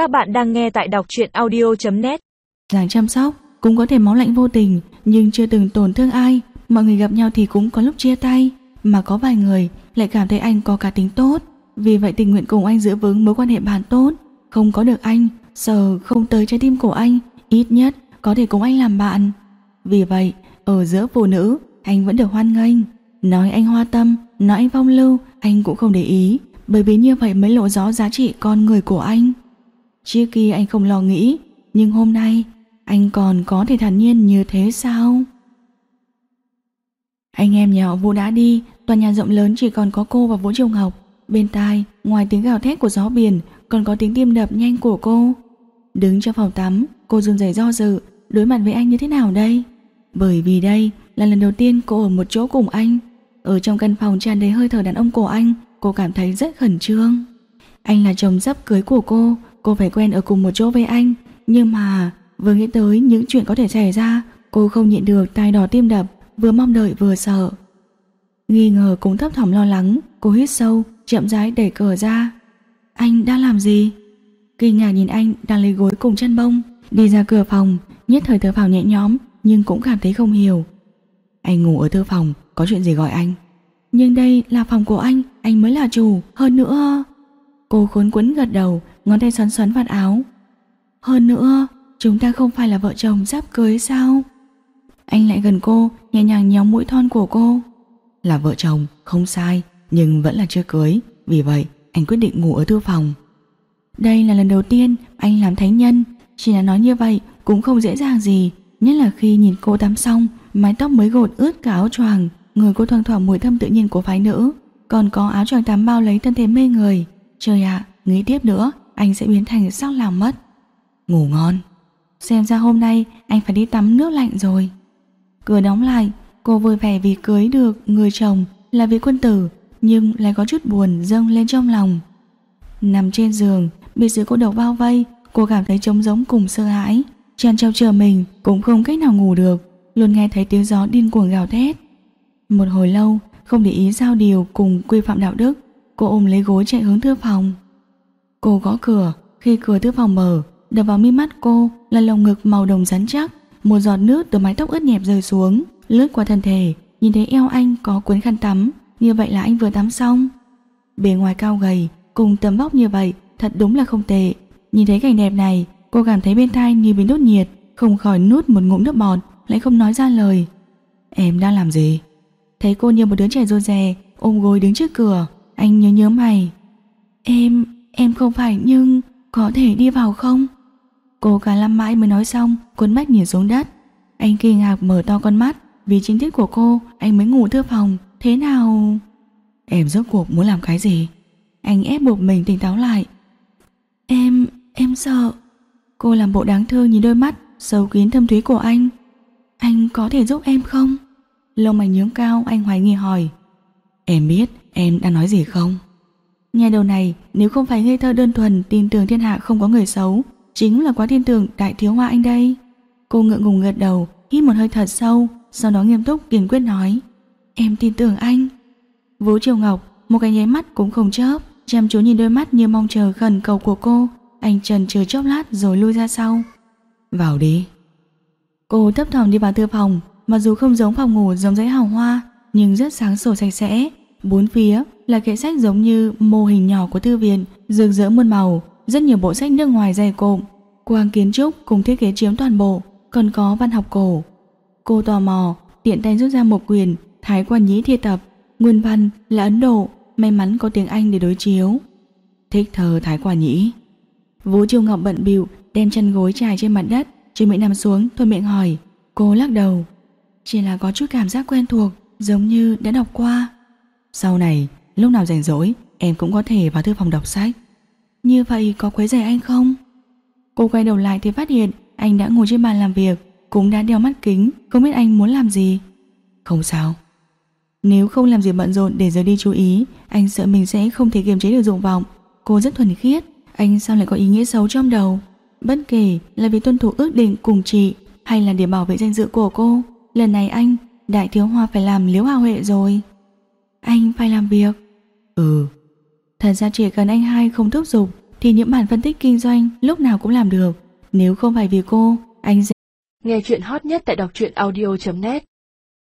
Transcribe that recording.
Các bạn đang nghe tại đọc truyện audio.net Giảng chăm sóc cũng có thể máu lạnh vô tình nhưng chưa từng tổn thương ai. Mọi người gặp nhau thì cũng có lúc chia tay mà có vài người lại cảm thấy anh có cá tính tốt. Vì vậy tình nguyện cùng anh giữ vững mối quan hệ bạn tốt. Không có được anh, sợ không tới trái tim của anh, ít nhất có thể cùng anh làm bạn. Vì vậy, ở giữa phụ nữ, anh vẫn được hoan nghênh. Nói anh hoa tâm, nói anh phong lưu, anh cũng không để ý, bởi vì như vậy mới lộ rõ giá trị con người của anh. Trước kia anh không lo nghĩ, nhưng hôm nay anh còn có thể thản nhiên như thế sao? Anh em nhà họ Vũ đã đi, tòa nhà rộng lớn chỉ còn có cô và Vũ Triều Ngọc. Bên tai, ngoài tiếng gào thét của gió biển, còn có tiếng tim đập nhanh của cô. Đứng trong phòng tắm, cô run rẩy do dự, đối mặt với anh như thế nào đây? Bởi vì đây là lần đầu tiên cô ở một chỗ cùng anh. Ở trong căn phòng tràn đầy hơi thở đàn ông của anh, cô cảm thấy rất khẩn trương. Anh là chồng sắp cưới của cô, cô phải quen ở cùng một chỗ với anh. Nhưng mà vừa nghĩ tới những chuyện có thể xảy ra, cô không nhịn được tai đỏ tim đập, vừa mong đợi vừa sợ. Nghi ngờ cũng thấp thỏm lo lắng, cô hít sâu, chậm rãi đẩy cửa ra. Anh đang làm gì? Kinh ngạc nhìn anh đang lấy gối cùng chân bông, đi ra cửa phòng, nhất thời thở phào nhẹ nhõm nhưng cũng cảm thấy không hiểu. Anh ngủ ở thư phòng, có chuyện gì gọi anh? Nhưng đây là phòng của anh, anh mới là chủ, hơn nữa... Cô khốn quấn gật đầu, ngón tay xoắn xoắn vạt áo. Hơn nữa, chúng ta không phải là vợ chồng sắp cưới sao? Anh lại gần cô, nhẹ nhàng nhéo mũi thon của cô. Là vợ chồng, không sai, nhưng vẫn là chưa cưới, vì vậy anh quyết định ngủ ở thư phòng. Đây là lần đầu tiên anh làm thánh nhân, chỉ là nói như vậy cũng không dễ dàng gì, nhất là khi nhìn cô tắm xong, mái tóc mới gột ướt cả áo choàng, người cô thoang thoảng mùi thơm tự nhiên của phái nữ, còn có áo choàng tắm bao lấy thân thể mê người. Trời ạ, nghĩ tiếp nữa, anh sẽ biến thành sắc làm mất. Ngủ ngon. Xem ra hôm nay anh phải đi tắm nước lạnh rồi. Cửa đóng lại, cô vui vẻ vì cưới được người chồng là vị quân tử, nhưng lại có chút buồn dâng lên trong lòng. Nằm trên giường, bị sự cô độc bao vây, cô cảm thấy trống giống cùng sợ hãi. Chăn treo chờ mình cũng không cách nào ngủ được, luôn nghe thấy tiếng gió điên cuồng gào thét. Một hồi lâu, không để ý giao điều cùng quy phạm đạo đức, cô ôm lấy gối chạy hướng thư phòng. Cô gõ cửa, khi cửa thư phòng mở, đập vào mi mắt cô là lồng ngực màu đồng rắn chắc, một giọt nước từ mái tóc ướt nhẹp rơi xuống, lướt qua thân thể, nhìn thấy eo anh có cuốn khăn tắm, như vậy là anh vừa tắm xong. Bề ngoài cao gầy, cùng tấm vóc như vậy, thật đúng là không tệ. Nhìn thấy cảnh đẹp này, cô cảm thấy bên tai như bị đốt nhiệt, không khỏi nuốt một ngụm nước bọt, lại không nói ra lời. Em đang làm gì? Thấy cô như một đứa trẻ rô rè, ôm gối đứng trước cửa, anh nhớ nhớ mày. Em, em không phải nhưng có thể đi vào không? Cô cả lăm mãi mới nói xong, cuốn mắt nhìn xuống đất. Anh kinh ngạc mở to con mắt, vì chính tiết của cô, anh mới ngủ thư phòng, thế nào? Em rốt cuộc muốn làm cái gì? Anh ép buộc mình tỉnh táo lại. Em, em sợ. Cô làm bộ đáng thương nhìn đôi mắt sâu kín thâm thúy của anh. Anh có thể giúp em không? Lông mày nhướng cao anh hoài nghi hỏi. Em biết em đang nói gì không? Nghe đầu này nếu không phải ngây thơ đơn thuần tin tưởng thiên hạ không có người xấu chính là quá tin tưởng đại thiếu hoa anh đây. Cô ngượng ngùng gật đầu hít một hơi thật sâu sau đó nghiêm túc kiên quyết nói Em tin tưởng anh. Vũ Triều Ngọc một cái nháy mắt cũng không chớp chăm chú nhìn đôi mắt như mong chờ khẩn cầu của cô anh trần chờ chốc lát rồi lui ra sau. Vào đi. Cô thấp thỏm đi vào thư phòng, mặc dù không giống phòng ngủ giống dãy hào hoa, nhưng rất sáng sủa sạch sẽ. Bốn phía là kệ sách giống như mô hình nhỏ của thư viện, rực rỡ muôn màu, rất nhiều bộ sách nước ngoài dày cộm, quang kiến trúc cùng thiết kế chiếm toàn bộ, còn có văn học cổ. Cô tò mò, tiện tay rút ra một quyền Thái Quan Nhĩ thi tập, nguyên văn là Ấn Độ, may mắn có tiếng Anh để đối chiếu. Thích thơ Thái Quan Nhĩ. Vũ Triều Ngọc bận bịu đem chân gối trải trên mặt đất, chuẩn bị nằm xuống, thôi miệng hỏi. Cô lắc đầu. Chỉ là có chút cảm giác quen thuộc, giống như đã đọc qua. Sau này, lúc nào rảnh rỗi, em cũng có thể vào thư phòng đọc sách. Như vậy có quấy rầy anh không? Cô quay đầu lại thì phát hiện anh đã ngồi trên bàn làm việc, cũng đã đeo mắt kính, không biết anh muốn làm gì. Không sao. Nếu không làm gì bận rộn để rời đi chú ý, anh sợ mình sẽ không thể kiềm chế được dụng vọng. Cô rất thuần khiết, anh sao lại có ý nghĩa xấu trong đầu? Bất kể là vì tuân thủ ước định cùng chị hay là để bảo vệ danh dự của cô, lần này anh, đại thiếu hoa phải làm liếu hào huệ rồi. Anh phải làm việc. Ừ. Thật ra chỉ cần anh hai không thúc giục, thì những bản phân tích kinh doanh lúc nào cũng làm được. Nếu không phải vì cô, anh sẽ... Nghe chuyện hot nhất tại đọc truyện audio.net